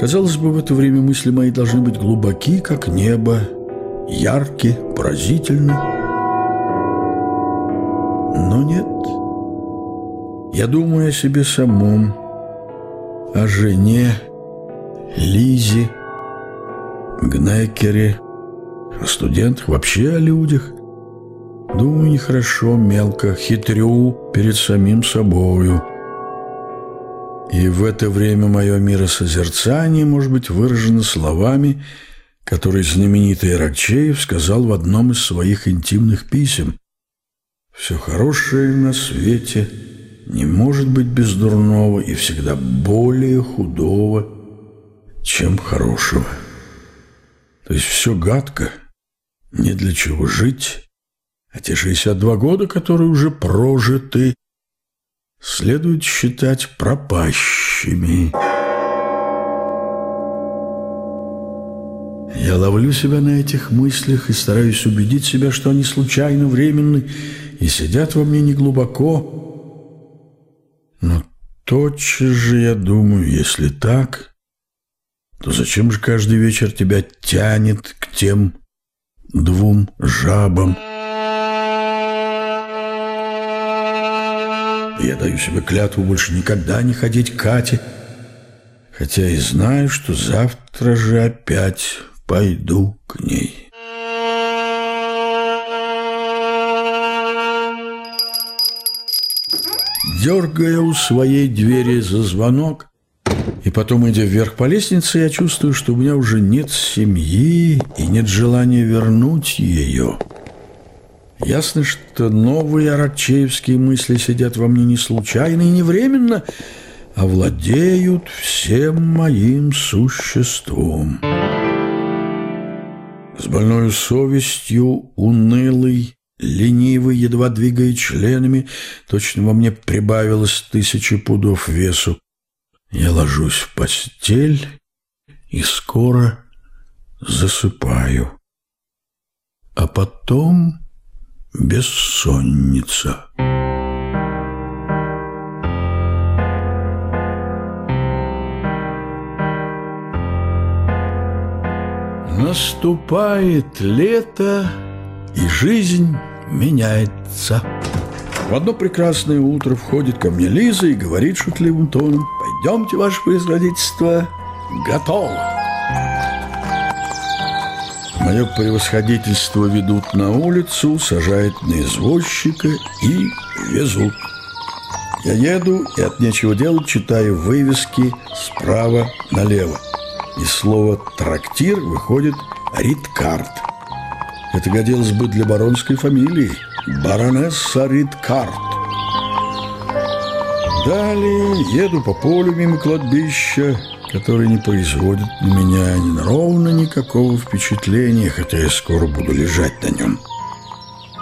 Казалось бы, в это время мысли мои должны быть глубоки, как небо, яркие, поразительны. Но нет. Я думаю о себе самом, о жене, Лизе, Гнекере, о студентах, вообще о людях. Думаю нехорошо, мелко, хитрю перед самим собою. И в это время мое миросозерцание может быть выражено словами, которые знаменитый Иракчеев сказал в одном из своих интимных писем. «Все хорошее на свете не может быть без дурного и всегда более худого, чем хорошего». То есть все гадко, не для чего жить, а те 62 года, которые уже прожиты, следует считать пропащими. Я ловлю себя на этих мыслях и стараюсь убедить себя, что они случайно временны и сидят во мне неглубоко. Но тотчас же я думаю, если так, то зачем же каждый вечер тебя тянет к тем двум жабам? Я даю себе клятву больше никогда не ходить к Кате, хотя и знаю, что завтра же опять пойду к ней. Дергая у своей двери за звонок, и потом, идя вверх по лестнице, я чувствую, что у меня уже нет семьи и нет желания вернуть ее. Ясно, что новые аракчеевские мысли сидят во мне не случайно и не временно, а владеют всем моим существом. С больной совестью, унылый, ленивый, едва двигая членами, точно во мне прибавилось тысячи пудов весу. Я ложусь в постель и скоро засыпаю. А потом бессонница. Наступает лето, и жизнь меняется. В одно прекрасное утро входит ко мне Лиза и говорит шутливым тоном «Пойдемте, ваше превосходительство, готово!» Мое превосходительство ведут на улицу, сажают на извозчика и везут. Я еду и от нечего делать читаю вывески справа налево. Из слова «трактир» выходит «риткарт». Это годилось бы для баронской фамилии – баронесса Ридкарт. Далее еду по полю мимо кладбища, которое не производит на меня ни ровно никакого впечатления, хотя я скоро буду лежать на нем.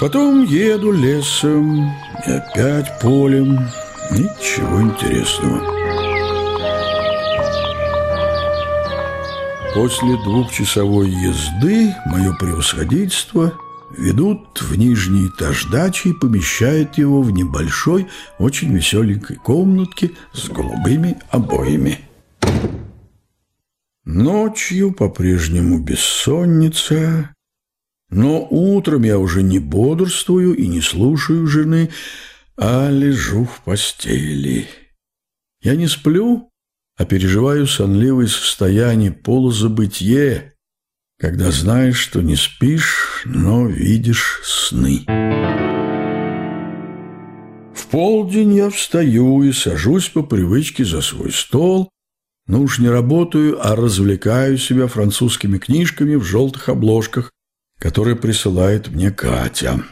Потом еду лесом и опять полем. Ничего интересного. После двухчасовой езды мое превосходительство – ведут в нижний этаж дачи и помещают его в небольшой, очень веселенькой комнатке с голубыми обоями. Ночью по-прежнему бессонница, но утром я уже не бодрствую и не слушаю жены, а лежу в постели. Я не сплю, а переживаю сонливое состояние полузабытие, когда знаешь, что не спишь, но видишь сны. В полдень я встаю и сажусь по привычке за свой стол, но уж не работаю, а развлекаю себя французскими книжками в желтых обложках, которые присылает мне Катя.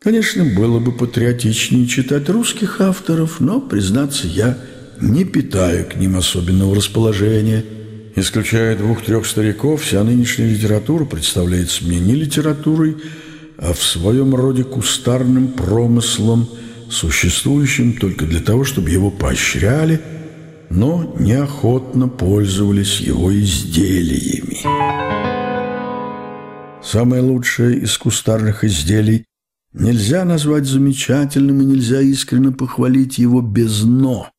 Конечно, было бы патриотичнее читать русских авторов, но, признаться, я не питаю к ним особенного расположения – Исключая двух-трех стариков, вся нынешняя литература представляется мне не литературой, а в своем роде кустарным промыслом, существующим только для того, чтобы его поощряли, но неохотно пользовались его изделиями. Самое лучшее из кустарных изделий нельзя назвать замечательным и нельзя искренне похвалить его без «но».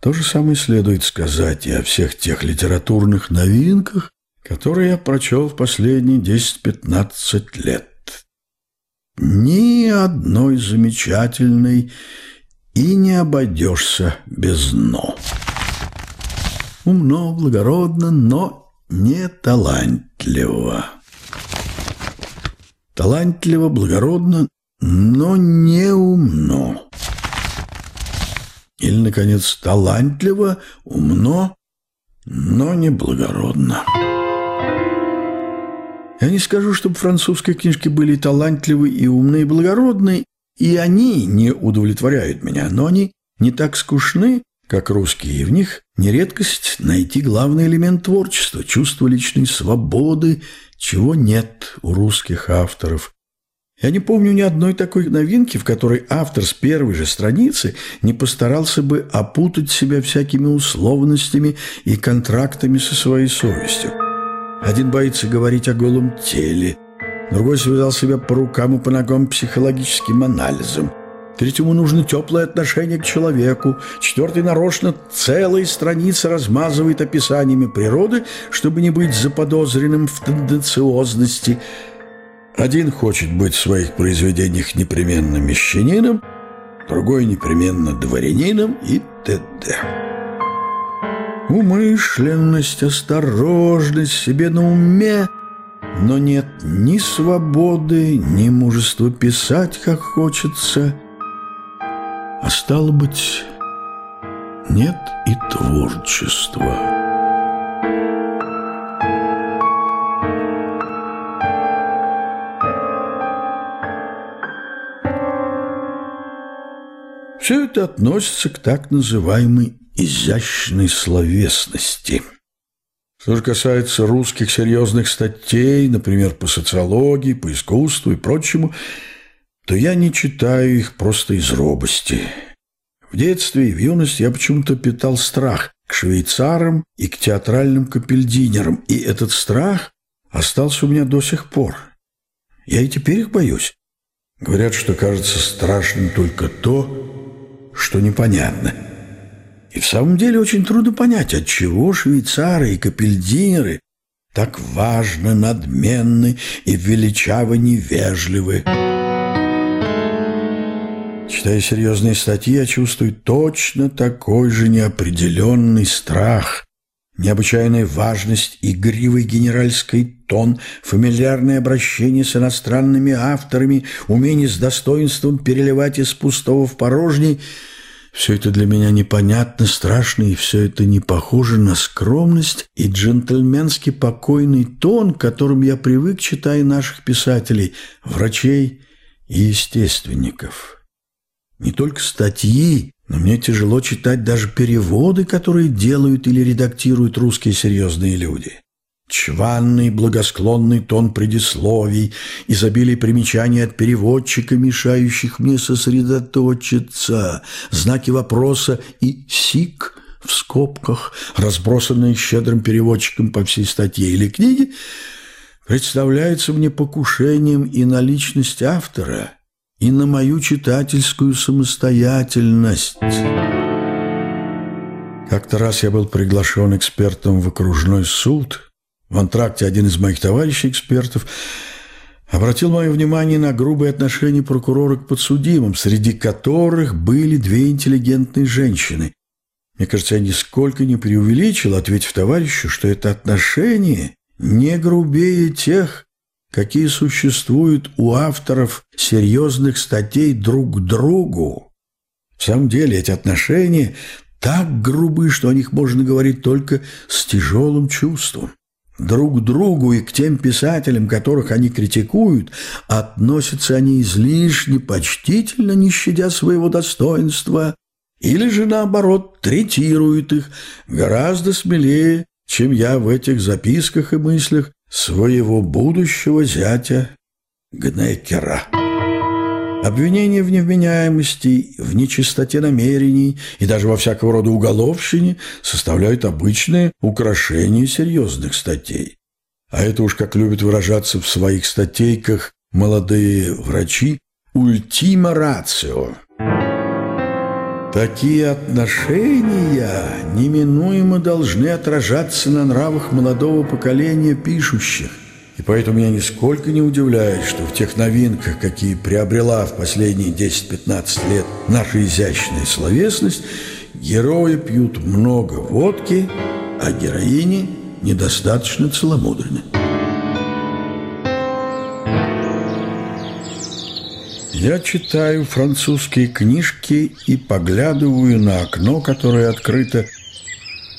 То же самое следует сказать и о всех тех литературных новинках, которые я прочел в последние 10-15 лет. Ни одной замечательной и не обойдешься без «но». Умно, благородно, но не талантливо. Талантливо, благородно, но не умно. Или, наконец, талантливо, умно, но не благородно. Я не скажу, чтобы французские книжки были талантливы и умны и благородны, и они не удовлетворяют меня, но они не так скучны, как русские, и в них не редкость найти главный элемент творчества – чувство личной свободы, чего нет у русских авторов. Я не помню ни одной такой новинки, в которой автор с первой же страницы не постарался бы опутать себя всякими условностями и контрактами со своей совестью. Один боится говорить о голом теле, другой связал себя по рукам и по ногам психологическим анализом – Третьему нужно теплое отношение к человеку. Четвертый нарочно целые страницы размазывает описаниями природы, чтобы не быть заподозренным в тенденциозности. Один хочет быть в своих произведениях непременно мещанином, другой непременно дворянином и т.д. Умышленность, осторожность себе на уме – но нет ни свободы, ни мужества писать, как хочется – а стало быть, нет и творчества. Все это относится к так называемой изящной словесности. Что же касается русских серьезных статей, например, по социологии, по искусству и прочему – то я не читаю их просто из робости. В детстве и в юности я почему-то питал страх к швейцарам и к театральным капельдинерам, и этот страх остался у меня до сих пор. Я и теперь их боюсь. Говорят, что кажется страшным только то, что непонятно. И в самом деле очень трудно понять, от чего швейцары и капельдинеры так важно, надменны и величаво невежливы. Читая серьезные статьи, я чувствую точно такой же неопределенный страх, необычайная важность, игривый генеральский тон, фамильярное обращение с иностранными авторами, умение с достоинством переливать из пустого в порожний – все это для меня непонятно, страшно, и все это не похоже на скромность и джентльменский покойный тон, к которым я привык, читая наших писателей, врачей и естественников. Не только статьи, но мне тяжело читать даже переводы, которые делают или редактируют русские серьезные люди. Чванный, благосклонный тон предисловий, изобилие примечаний от переводчика, мешающих мне сосредоточиться, знаки вопроса и «сик» в скобках, разбросанные щедрым переводчиком по всей статье или книге, представляется мне покушением и на личность автора – и на мою читательскую самостоятельность. Как-то раз я был приглашен экспертом в окружной суд. В антракте один из моих товарищей-экспертов обратил мое внимание на грубые отношения прокурора к подсудимым, среди которых были две интеллигентные женщины. Мне кажется, я нисколько не преувеличил, ответив товарищу, что это отношение не грубее тех, какие существуют у авторов серьезных статей друг к другу. В самом деле эти отношения так грубы, что о них можно говорить только с тяжелым чувством. Друг другу и к тем писателям, которых они критикуют, относятся они излишне почтительно, не щадя своего достоинства, или же, наоборот, третируют их гораздо смелее, чем я в этих записках и мыслях своего будущего зятя Гнекера. Обвинения в невменяемости, в нечистоте намерений и даже во всякого рода уголовщине составляют обычное украшение серьезных статей. А это уж, как любят выражаться в своих статейках молодые врачи, «ультима рацио». Такие отношения неминуемо должны отражаться на нравах молодого поколения пишущих. И поэтому меня нисколько не удивляет, что в тех новинках, какие приобрела в последние 10-15 лет наша изящная словесность, герои пьют много водки, а героини недостаточно целомудренны. Я читаю французские книжки и поглядываю на окно, которое открыто.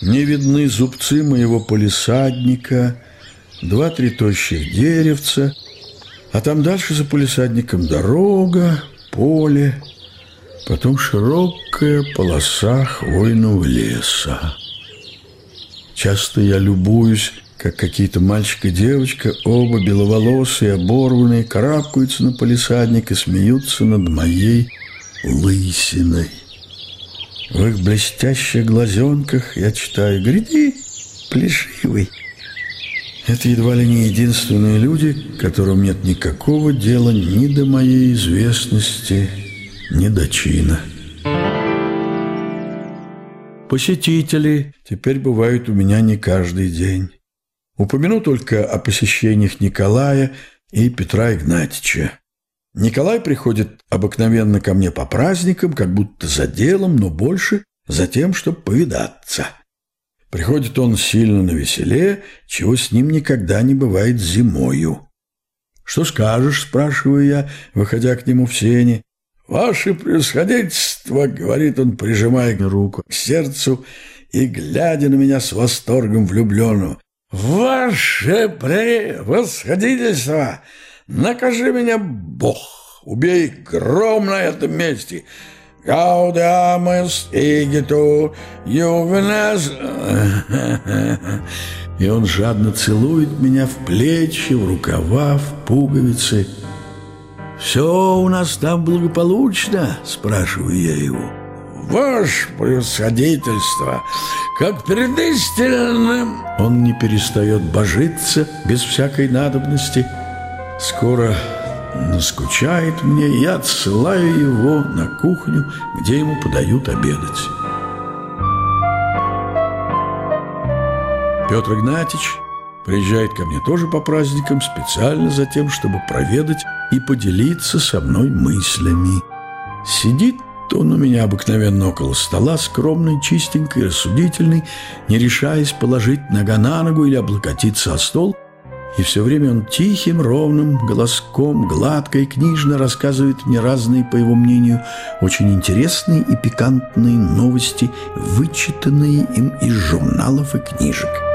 Мне видны зубцы моего полисадника, два-три тощих деревца, а там дальше за полисадником дорога, поле, потом широкая полоса хвойного леса. Часто я любуюсь как какие-то мальчик и девочка, оба беловолосые, оборванные, карабкаются на полисадник и смеются над моей лысиной. В их блестящих глазенках я читаю «Гряди, плешивый». Это едва ли не единственные люди, которым нет никакого дела ни до моей известности, ни до чина. Посетители теперь бывают у меня не каждый день. Упомяну только о посещениях Николая и Петра Игнатьича. Николай приходит обыкновенно ко мне по праздникам, как будто за делом, но больше за тем, чтобы повидаться. Приходит он сильно на веселе, чего с ним никогда не бывает зимою. «Что скажешь?» – спрашиваю я, выходя к нему в сене. «Ваше превосходительство!» – говорит он, прижимая руку к сердцу и глядя на меня с восторгом влюбленного. «Ваше превосходительство! Накажи меня, Бог! Убей гром на этом месте! Гаудамес игиту ювенес...» И он жадно целует меня в плечи, в рукава, в пуговицы. «Все у нас там благополучно?» – спрашиваю я его. «Ваше превосходительство!» как перед истинным. Он не перестает божиться без всякой надобности. Скоро наскучает мне, я отсылаю его на кухню, где ему подают обедать. Петр Игнатьич приезжает ко мне тоже по праздникам специально за тем, чтобы проведать и поделиться со мной мыслями. Сидит он у меня обыкновенно около стола, скромный, чистенький, рассудительный, не решаясь положить нога на ногу или облокотиться о стол, и все время он тихим, ровным голоском, гладко и книжно рассказывает мне разные, по его мнению, очень интересные и пикантные новости, вычитанные им из журналов и книжек.